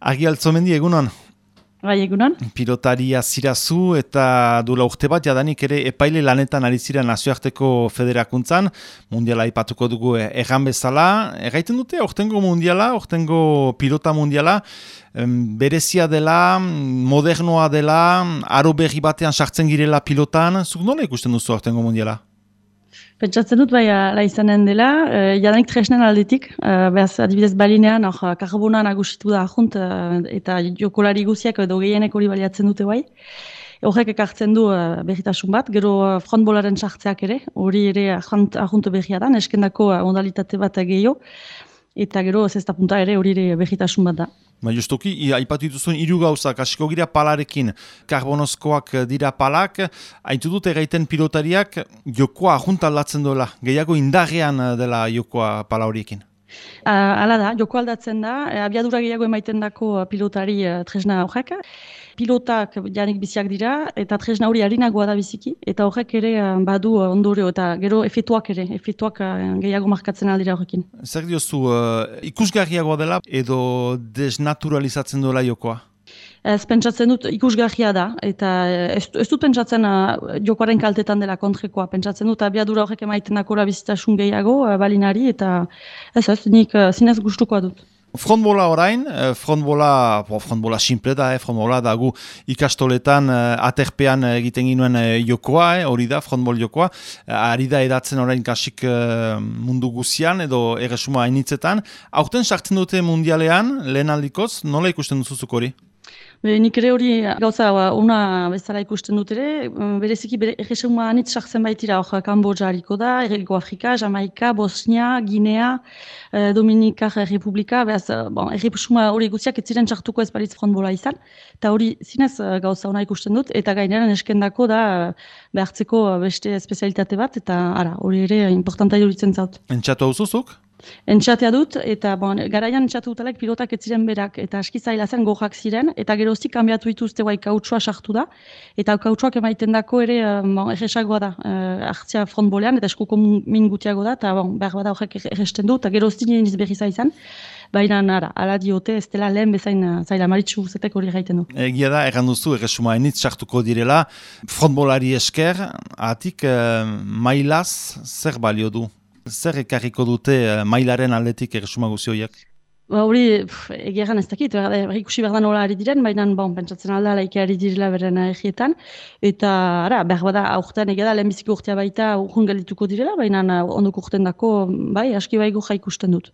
Agi altzomendi egunon? Bai, egunon. Pilotaria zirazu eta dula urte bat jadanik ere epaile lanetan ari zira nazioarteko federakuntzan, mundiala ipatuko dugu egan bezala. Erraiten dute, ortengo mundiala, ortengo pilota mundiala, berezia dela, modernoa dela, aro berri batean sartzen girela pilotan, zuk nola ikusten duzu ortengo mundiala? Pentsatzen dut bai ala izanen dela, e, jadanik tresnen aldetik, e, behaz adibidez balinean, or, karbona nagusitu da ahunt, e, eta jokolari guziak edo gehienek hori baliatzen dute bai. Horrek ekartzen du e, berritasun bat, gero frontbolaren sartzeak ere, hori ere ahunt, ahunt berria da, neskendako modalitate bat gehiago, eta gero zesta punta ere hori ere berritasun bat da. Ba, justuki, haipatu dituzuen hiru gauzak, hasiko gira palarekin, karbonozkoak dira palak, haitu dute gaiten pilotariak jokoa junta aldatzen duela, gehiago indarrean dela jokoa pala horiekin. Hala da, joko aldatzen da, e, abiadura gehiago emaiten dako pilotari e, tresna horrek. Pilotak janik biziak dira, eta tresna hori harinagoa da biziki, eta horrek ere e, badu ondore, eta gero efetuak ere, efetuak gehiago markatzen aldira horrekin. Zer diozu, ikusgarriagoa dela edo desnaturalizatzen duela jokoa? Ez pentsatzen dut ikusgarria da, eta ez, ez dut pentsatzen uh, jokoaren kaltetan dela kontrekoa. Pentsatzen dut abiadura horrek emaiten dakora bizitasun gehiago uh, balinari, eta ez ez, nik uh, zinez gustukoa dut. Frontbola orain, frontbola, frontbola simple da, eh, frontbola da gu ikastoletan aterpean egiten ginuen jokoa, hori da, frontbol jokoa, ari da edatzen orain kasik mundu guzian edo erresuma hainitzetan. Aurten sartzen dute mundialean, lehen aldikoz, nola ikusten duzuzuk hori? Nik ere hori gauza una bezala ikusten dut ere, mm, bereziki bere egesuma anitz sartzen baitira hor Kambodja hariko da, Errego Afrika, Jamaika, Bosnia, Guinea, eh, Dominika Republika, behaz, eh, bon, erresuma hori guztiak ez ziren sartuko ez balitz frontbola izan, eta hori zinez eh, gauza ona ikusten dut, eta gainera eskendako da behartzeko beste espezialitate bat, eta ara, hori ere importanta juritzen zaut. Entxatu hau? Entxatea dut, eta bon, garaian entxatu dutelek pilotak ez ziren berak, eta aski zaila zen gojak ziren, eta geroztik kanbiatu dituzte guai kautsua sartu da, eta kautsuak emaiten dako ere, eh, bon, erresagoa da, uh, hartzia frontbolean, eta eskuko min gutiago da, eta bon, behar bada horrek erresten du, eta geroztik nien izberri zaizan, baina nara, ala diote, ez dela lehen bezain uh, zaila maritxu zetek hori gaiten du. Egia da, erran duzu, erresuma enitz sartuko direla, frontbolari esker, atik uh, mailaz, zer balio du? Zer ekarriko dute uh, mailaren aldetik erresuma guzioiak? Ba, hori, egeran ez dakit, ikusi behar da nola ari diren, baina bon, pentsatzen alda laike ari direla beren egietan. Eta, ara, behar bada, aurten egeda, lehenbiziko urtea baita urrun geldituko direla, baina ondoko urten dako, bai, aski bai goja ikusten dut.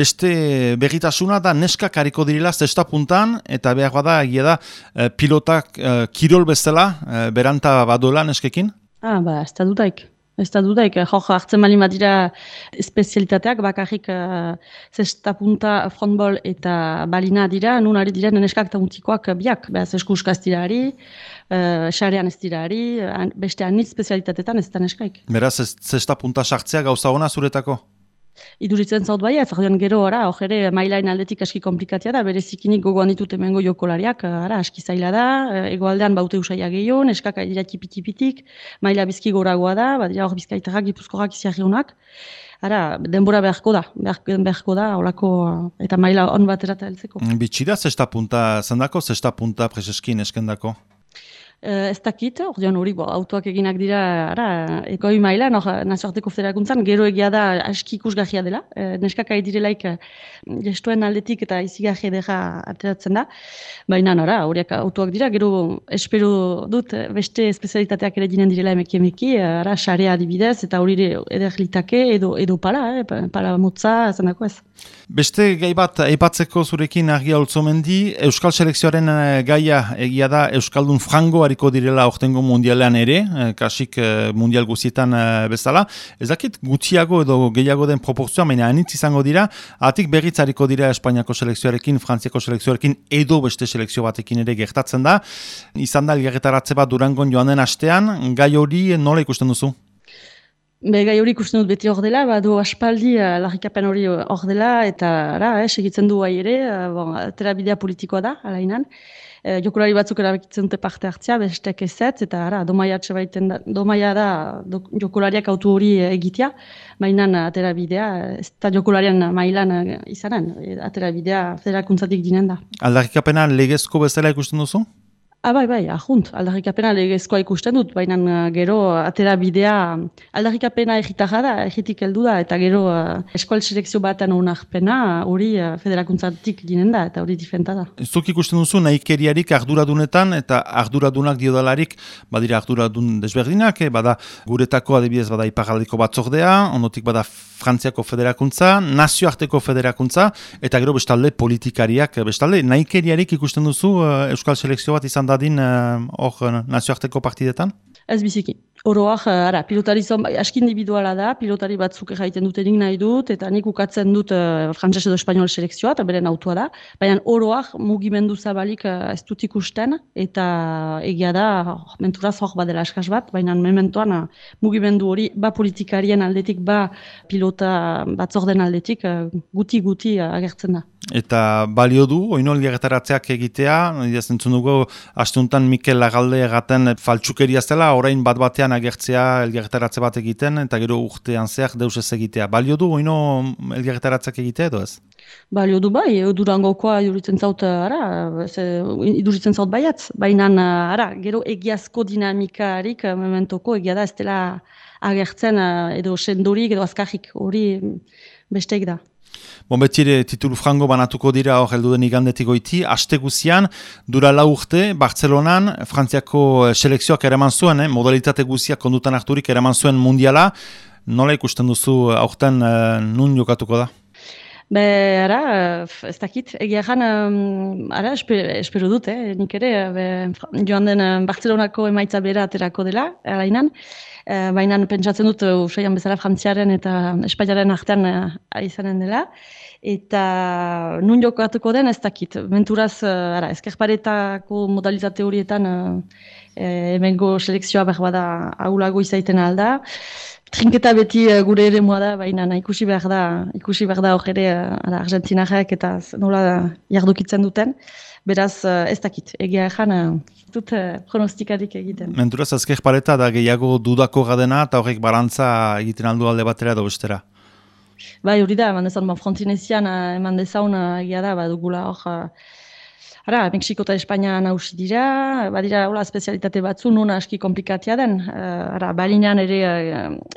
Beste berritasuna da neska kariko direla zesta puntan, eta behar bada, egeda, eh, pilotak uh, kirol bezala, beranta badola neskekin? Ah, ba, ez da dutaik. Ez da dudaik, jo, hartzen mali dira espezialitateak, bakarrik uh, zesta punta frontbol eta balina dira, nun ari dira neskak eta mutikoak biak, behaz eskuska ez dira ari, uh, xarean ez dira ari, beste anitz espezialitatetan ez da neskaik. Beraz, zesta punta sartzea gauza ona zuretako? Iduritzen zaut bai, ez gero, ara, ere mailain aldetik aski komplikatia da, bere zikinik gogoan ditut emengo jokolariak, ara, aski zaila da, egoaldean baute usaila gehiago, neskak dira tipi-tipitik, maila bizki goragoa da, bat hor bizkaitarrak, gipuzkorak iziarriunak, ara, denbora beharko da, beharko da, olako, eta maila on batera eta heltzeko. Bitxida, zesta punta zendako, zesta punta preseskin eskendako? Uh, ez dakit, ordean hori, autoak eginak dira, ara, ekoi maila, no, nazioarteko federakuntzan, gero egia da aski ikusgahia dela, uh, neskak ari direlaik gestuen aldetik eta izigarri edera ateratzen da, baina nora, horiak autoak dira, gero espero dut beste espezialitateak ere dinen direla emeki emeki, ara, xarea adibidez, eta hori eder litake, edo, edo pala, eh, pala motza, zenako ez. Beste gai bat, aipatzeko zurekin argia oltzomendi, Euskal Selekzioaren gaia egia da Euskaldun frango hariko direla ortengo mundialean ere, eh, kasik eh, mundial guzietan eh, bezala. Ez dakit gutxiago edo gehiago den proporzioa, baina anitz izango dira, atik berriz hariko dira Espainiako selekzioarekin, Frantziako selekzioarekin, edo beste selekzio batekin ere gertatzen da. Izan da, gertaratze bat durangon joan den astean, gai hori nola ikusten duzu? Be, gai hori ikusten dut beti hor dela, badu aspaldi uh, larrikapen hori hor dela, eta ara, eh, segitzen du ere, uh, bon, terabidea politikoa da, alainan. E, jokulari batzuk erabakitzen dute parte hartzea, bestek ezetz, eta ara, domaia da, domaia da do, jokulariak autu hori egitea, baina atera bidea, ez da jokularian mailan izanen, atera bidea federakuntzatik dinen da. Aldarrikapena legezko bezala ikusten duzu? Ah, bai, bai, ahunt, aldarrikapena legezkoa ikusten dut, baina uh, gero atera bidea, aldarrikapena egitarra da, egitik heldu da, eta gero uh, eskual selekzio batean unarpena hori uh, federakuntzatik ginen da, eta hori difenta da. Zuk ikusten duzu, nahikeriarik arduradunetan, eta arduradunak diodalarik, badira arduradun desberdinak, eh, bada guretako adibidez bada ipagaldiko batzordea, ondotik bada Frantziako federakuntza, nazioarteko federakuntza, eta gero bestalde politikariak, bestalde, nahikeriarik ikusten duzu Euskal Selekzio bat izan da dadin eh, hor uh, nazioarteko partidetan? Ez biziki. Oroak, uh, ara, pilotari zon, bai, aski individuala da, pilotari batzuk egiten dutenik nahi dut, eta nik ukatzen dut uh, frantzese edo espanol selekzioa, eta beren autua da. Baina oroak mugimendu zabalik uh, ez dut ikusten, eta egia da, oh, menturaz hor badela eskaz bat, baina mementoan uh, mugimendu hori, ba politikarien aldetik, ba pilota batzorden aldetik, guti-guti uh, agertzen da. Eta balio du, oino elgertaratzeak egitea, zentzun dugu, astuntan Mikel Lagalde egaten faltsukeria zela, orain bat batean agertzea elgertaratze bat egiten, eta gero urtean zehar deus ez egitea. Balio du, oino elgertaratzeak egitea edo ez? Balio du bai, durangokoa iduritzen zaut, ara, iduritzen zaut baiatz, baina ara, gero egiazko dinamikarik mementoko egia da, ez dela agertzen edo sendorik edo azkajik, hori besteik da. Bon, betire titulu frango banatuko dira hor heldu den igandetik goiti, aste guzian, dura lau urte, Bartzelonan, Frantziako eh, selekzioak eraman zuen, eh, modalitate guziak kondutan harturik eraman zuen mundiala, nola ikusten duzu eh, aurten uh, nun jokatuko da? Be, ara, ez dakit, egia jan, ara, espero dut, eh, nik ere, be, joan den Bartzelonako emaitza bera aterako dela, alainan, Eh, baina pentsatzen dut usaian bezala frantziaren eta espainaren artean uh, izanen dela. Eta nun jokatuko den ez dakit. Menturaz, uh, ara, ezkerparetako modalitate horietan uh, emengo selekzioa behar da aulago izaiten alda. Trinketa beti gure ere da, baina ikusi behar da, ikusi behar da hor ere uh, eta nola jardukitzen duten. Beraz, ez dakit, egia ezan, dut pronostikarik egiten. Menturaz azker pareta da gehiago dudako gadena eta horrek balantza egiten aldu alde batera edo bestera? Bai, hori da, eman dezan, ba, frontinezian eman dezaun egia da, badugula hor... Ara, Mexiko eta Espainia nausi dira, badira hola espezialitate batzu nun aski komplikatia den. Uh, ara, balinean ere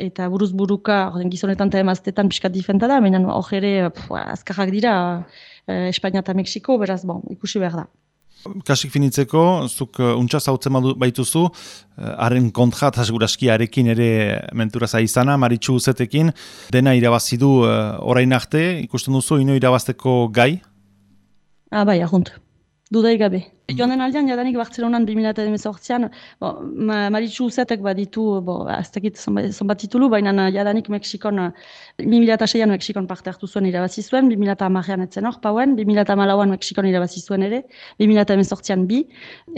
eta buruz buruka, orden gizonetan eta emaztetan pixkat difenta da, menan hor ere azkarrak dira uh, Espainia eta Mexiko, beraz, bon, ikusi behar da. Kasik finitzeko, zuk uh, untsa zautzen baituzu, haren uh, kontra eta seguraski arekin ere mentura izana, maritxu uzetekin, dena irabazidu uh, orain arte, ikusten duzu, ino irabazteko gai? Ah, bai, ahunt dudai gabe. Joan den aldean, jadanik Bartzelonan 2018an, bo, ma, Maritxu Uzetek baditu, bo, aztekit zonbat titulu, baina jadanik Mexikon, 2006an Mexikon parte hartu zuen irabazi zuen, 2008an etzen hor, pauen, 2008an Mexikon irabazi zuen ere, 2018an bi,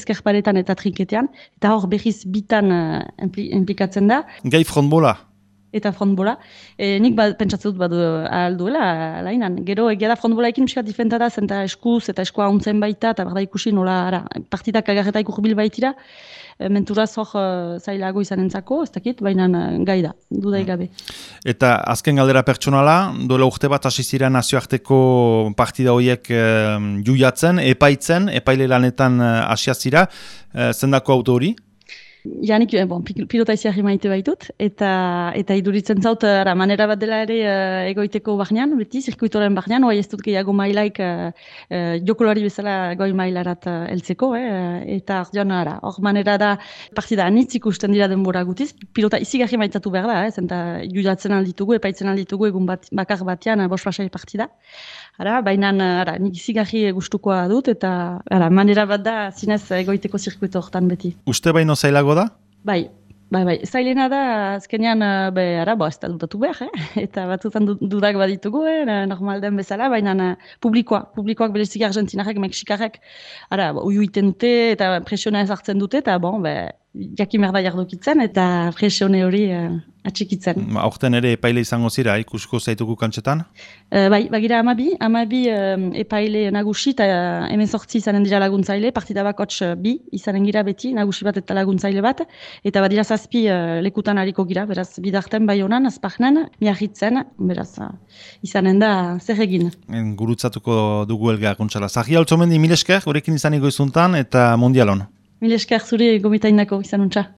ezkerparetan eta trinketean, eta hor behiz bitan uh, implikatzen da. Gai frontbola? Eta frontbola. E, nik ba, pentsatzen dut badu alduela, lainan. Gero, egia da frontbola ekin miskat difenta da, zenta eskuz eta eskoa untzen baita, eta berda ikusi nola, ara, partidak agarreta ikurbil baitira, e, menturaz hor e, zailago izan entzako, ez dakit, baina gai da, dudai mm. gabe. Eta azken galdera pertsonala, duela urte bat asizira nazioarteko partida horiek e, juiatzen, epaitzen, epaile lanetan asiazira, e, zendako auto hori? Janik, eh, bon, pilota iziarri maite baitut, eta eta iduritzen zaut, eh, ara, manera bat dela ere uh, egoiteko barnean, beti, zirkuitoren barnean, oai ez dut gehiago mailaik uh, uh, bezala goi mailarat uh, eltzeko, eh, eta ardion, ara, hor manera da partida anitz ikusten dira denbora gutiz, pilota izigarri maitatu behar da, eh, zenta judatzen alditugu, epaitzen alditugu, egun bat, bakar batean, bos partida. Ara, baina ara, nik izigarri gustukoa dut eta ara, manera bat da zinez egoiteko zirkuito hortan beti. Uste baino zailago da? Bai, bai, bai. Zailena da azkenean be, ara, bo, ez da dutatu behar, eh? eta batzutan dudak baditugu, eh? normal den bezala, baina publikoa, publikoak berezik argentinarek, mexikarek, ara, bo, uiuiten dute eta presiona ez hartzen dute, eta bon, be, jakin behar da jardukitzen eta presione hori uh, atxikitzen. Ma, aurten ere epaile izango zira, ikusko zaituko kantxetan? Uh, bai, bagira amabi, amabi um, epaile nagusi eta uh, hemen sortzi izanen dira laguntzaile, partida bakots uh, bi izanen gira beti, nagusi bat eta laguntzaile bat, eta badira zazpi uh, lekutan hariko gira, beraz, bidarten bai honan, azpahnen, miarritzen, beraz, uh, izanen da zer egin. En, gurutzatuko dugu elga kuntsala. Zahi altzomendi milesker, gurekin izaniko izuntan eta mundialon. Milesker zure gomitainako izan untza.